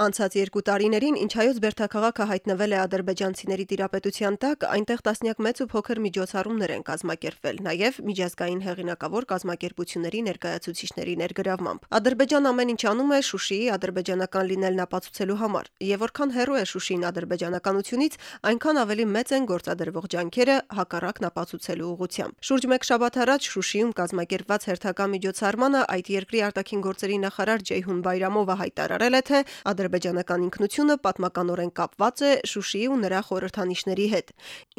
Անցած երկու տարիներին, ինչ հայոց Բերդաքաղաքը հայտնվել է ադրբեջանցիների տիրապետության տակ, այնտեղ տասնյակ մեծ ու փոքր միջոցառումներ են կազմակերպվել, նաև միջազգային հեղինակավոր կազմակերպությունների ներկայացուցիչների ներգրավմամբ։ Ադրբեջան ամեն ինչ անում է Շուշիի ադրբեջանական լինելն ապացուցելու համար, եւ որքան հեռու է Շուշին ադրբեջանականությունից, այնքան ավելի մեծ են գործադրվող ջանքերը հակառակն ապացուցելու ուղղությամբ։ Շուրջ մեկ շաբաթ առաջ Շուշիում կազմակերպված հերթական միջոցառմանը այդ երկրի արտաքին գործերի նախարար Ջեյհուն Բայրամովը հայտարարել է, թե ադրբեջանական ինքնությունը պատմականորեն կապված է Շուշիի ու նրա խորհրդանիշների հետ։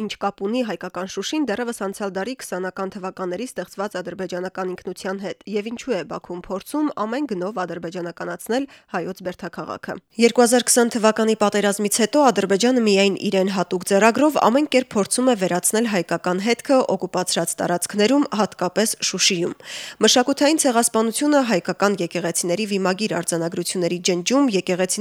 Ինչ կապ ունի հայկական Շուշին դեռևս անցյալ դարի 20-ական թվականների ստեղծված ադրբեջանական ինքնության հետ, եւ ինչու է Բաքուն փորձում ամեն գնով ադրբեջանականացնել հայոց Բերդաքաղաքը։ 2020 թվականի պատերազմից հետո Ադրբեջանը միայն իրեն հատուկ ձեռագրով ամեն կերպ փորձում է վերացնել հայկական հետքը օկուպացրած տարածքներում, հատկապես Շուշիում։ Մշակութային ցեղասպանությունը հայկական եկեղեցիների վիմագիր արձանագրությունների ջնջում,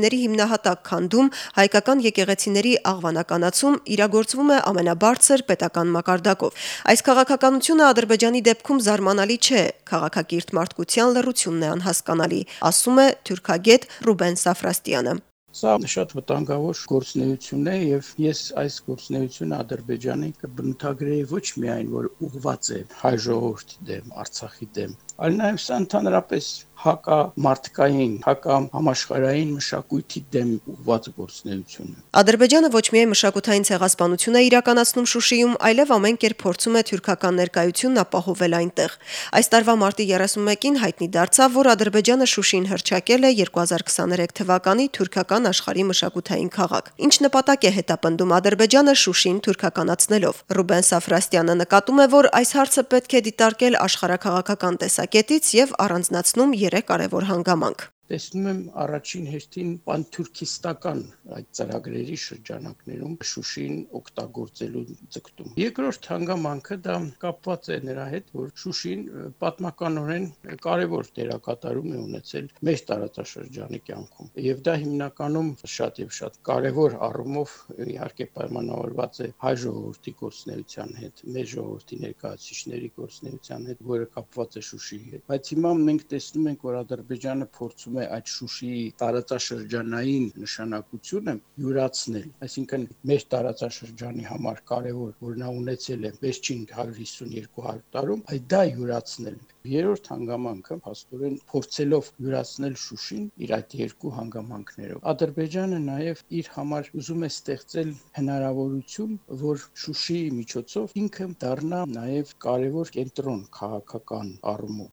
եկեղեցիների հիմնահատակ քանդում, հայկական եկեղեցիների աղվանականացում իրագործվում է ամենաբարձր պետական մակարդակով։ Այս քաղաքականությունը Ադրբեջանի դեպքում զարմանալի չէ, քաղաքակիրթ մարդկության լռությունն է անհասկանալի, ասում է թուրքագետ Ռուբեն Սաֆրաստյանը։ Սա շատ վտանգավոր գործնեություն է եւ ես այս գործնեությունը Ադրբեջանի կբնութագրեի ոչ միայն որ ուղված է հայ ժողովրդի դեմ, Արցախի դեմ, այլ նաեւ սա ընդհանրապես հակա մարդկային, հակա համաշխարհային մշակույթի դեմ ուղղված գործնեություն է։ Ադրբեջանը ոչ միայն մշակութային ցեղասպանություն է իրականացնում Շուշիում, այլև ամեն կերպ փորձում է թուրքական ներկայությունն ապահովել այնտեղ։ Այս տարվա մարտի 31-ին հայտնի դարձավ, որ Ադրբեջանը Շուշին հրճակել է 2023 թվականի թուրքական աշխարհի մշակութային քաղաք։ Ինչ նպատակ է հետապնդում Ադրբեջանը Շուշին թուրքականացնելով։ Ռուբեն Սաֆրաստյանը նկատում է, որ այս հարցը պետք է դիտարկել աշխարհակաղակական տեսակետից եւ առանձնացնում երեք կարևոր հանգամանք տեսնում եմ առաջին հերթին պանթուրքիստական այդ ծրագրերի շրջանակներում Շուշին օգտագործելու ձգտում։ Երկրորդ հանգամանքը դա կապված է նրա հետ, որ Շուշին պատմականորեն կարևոր դերակատարում է ունեցել մեր տարածաշրջանի կյանքում։ Եվ դա հիմնականում շատ եւ շատ կարևոր առումով իհարկե պայմանավորված է հայ ժողովրդի գործնեության հետ, մեր ժողովրդի ներկայացուցիչների գործնեության հետ, որը կապված է Շուշիի հետ։ Բայց հիմա մենք տեսնում ենք, որ Ադրբեջանը փորձում է այդ Շուշիի տարածաշրջանային նշանակությունը յուրացնել, այսինքն մեր տարածաշրջանի համար կարևոր, որ նա ունեցել է վերջին 150-200 տարում, այդ դա յուրացնել։ Երրորդ հանգամանքը հաստորեն փորձելով յուրացնել Շուշին իր այդ երկու հանգամանքներով։ Ադրբեջանը նաև իր համար ուզում է ստեղծել հնարավորություն, որ Շուշիի միջոցով ինքը դառնա նաև կարևոր կենտրոն քաղաքական առումով։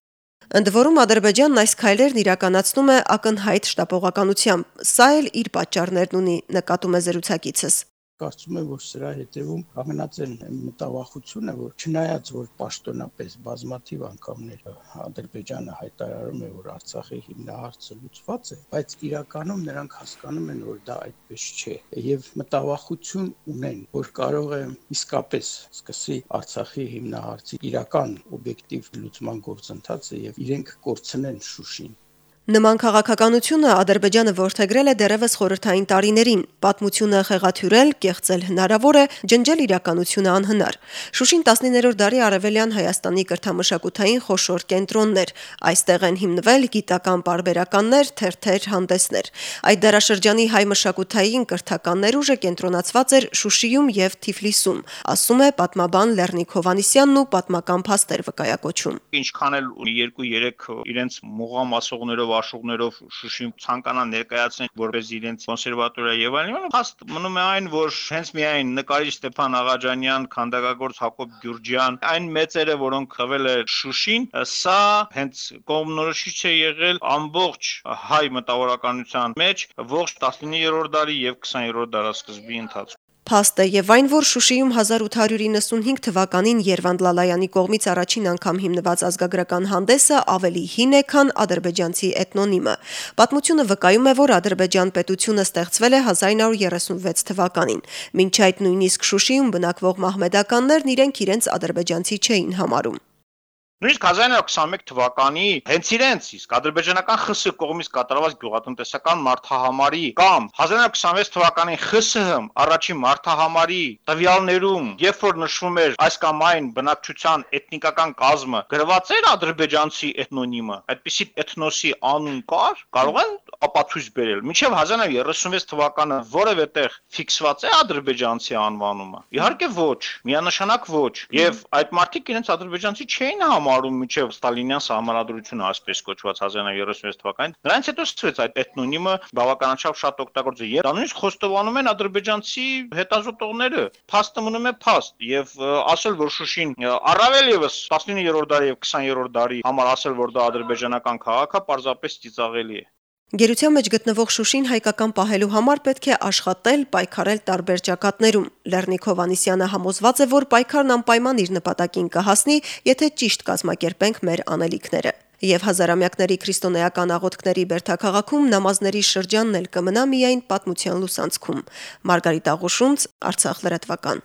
Ընդ որում Ադրբեջանն այս քայլերն իրականացնում է ակնհայտ շտապողականությամբ։ Սա էլ իր պատճառներն ունի, նկատում է զրուցակիցս։ Կարծում եմ, որ սրա հետևում ամենածեն մտավախությունը, որ չնայած որ պաշտոնապես բազմաթիվ անգամներ Ադրբեջանը հայտարարում է, որ Արցախի հիմնահարցը լուծված է, բայց իրականում նրանք հասկանում են, որ դա այդպես չէ, եւ մտավախություն ունեն, որ կարող է իսկապես սկսի Արցախի հիմնահարցի իրական օբյեկտիվ լուծման գործընթացը եւ իրենք կորցնեն Շուշին։ Նման քաղաքականությունը Ադրբեջանը ворթեգրել է դեռևս խորհրդային տարիներին։ Պատմությունը խեղաթյուրել, կեղծել հնարավոր է, ջնջել իրականությունը անհնար։ Շուշին 19-րդ դարի արևելյան Հայաստանի կրթամշակութային խոշոր կենտրոններ։ Այստեղ են հիմնվել գիտական բարբերականներ, թերթեր, հանդեսներ։ Այդ դարաշրջանի հայ մշակութային կրթական ներուժը կենտրոնացված էր Շուշիում եւ Թիֆլիսում, ասում է պատմաբան Լեռնիկ Հովանիսյանն ու պատմական փաստեր վկայակոչում։ Ինչքան էլ 2-3 իրենց մուղամասողներով աշուղներով Շուշին ցանկանան ներկայացնեն որպես իրենց կոնսերվատորիա եւ այլն, հաստ մնում է այն, որ հենց միայն նկարիչ Ստեփան Աղաջանյան, քանդակագործ Հակոբ Գյուրջյան, այն մեծերը, որոնք խվել է Շուշին, սա հենց կողմնորոշիչ է եղել ամբողջ հայ մտավորականության մեջ ողջ 19-րդ դարի եւ 20-րդ դարաշրջանի ընթացքում Փաստ է եւ այն, որ Շուշիում 1895 թվականին Երվանդ Լալայանի կողմից առաջին անգամ հիմնված ազգագրական հանդեսը ավելի հին է, քան ադրբեջանցի էթնոնիմը։ Պատմությունը վկայում է, որ Ադրբեջան պետությունը ստեղծվել է 1936 թվականին։ Մինչ այդ նույնիսկ Շուշիում բնակվող մահմեդականներն իրենք իրենց ադրբեջանցի չէին համարում։ Նույնիսկ 1921 թվականի հենց իրենց իսկ ադրբեջանական ԽՍՀ կողմից կատարված գյուղատնտեսական մարտահամարի կամ 1926 թվականի ԽՍՀՄ առաջին մարտահամարի տվյալներում, երբ որ նշվում էր այս կամ այն բնակչության էթնիկական կազմը, գրված էր ադրբեջանցի էթնոնիմը, այդպիսի էթնոսի անուն կար, կարող են ապացույց բերել։ Մինչև 1936 թվականը որևէ տեղ ֆիքսված է ադրբեջանցի անվանումը։ Իհարկե ոչ, միանշանակ ոչ։ Եվ այդ մարդիկ իրենց ադրբեջանցի չէին համ համարում միջև Ստալինյան սահմանադրությունը այսպես կոչված 1936 թվականին։ Դրանից հետո սկսվեց այդ էթնոնիմը բավականաչափ շատ օգտագործել։ Եվ նույնիսկ խոստովանում են ադրբեջանցի հետազոտողները։ Փաստը մնում է փաստ եւ ասել որ Շուշին առավել եւս 19-րդ դարի եւ 20-րդ դարի համար ասել որ դա ադրբեջանական քաղաք է, պարզապես ծիծաղելի է։ Գերության մեջ գտնվող Շուշին հայկական պահելու համար պետք է աշխատել, պայքարել տարբեր ճակատներում։ Լեռնիկ Հովանիսյանը համոզված է, որ պայքարն անպայման իր նպատակին կհասնի, եթե ճիշտ կազմակերպենք մեր անելիքները։ Եվ հազարամյակների քրիստոնեական աղոթքների Բերթաքաղաքում նամազների շրջանն էլ կմնա միայն պատմության լուսանցքում։ Մարգարիտ Աղուշունց, Արցախ լրատվական։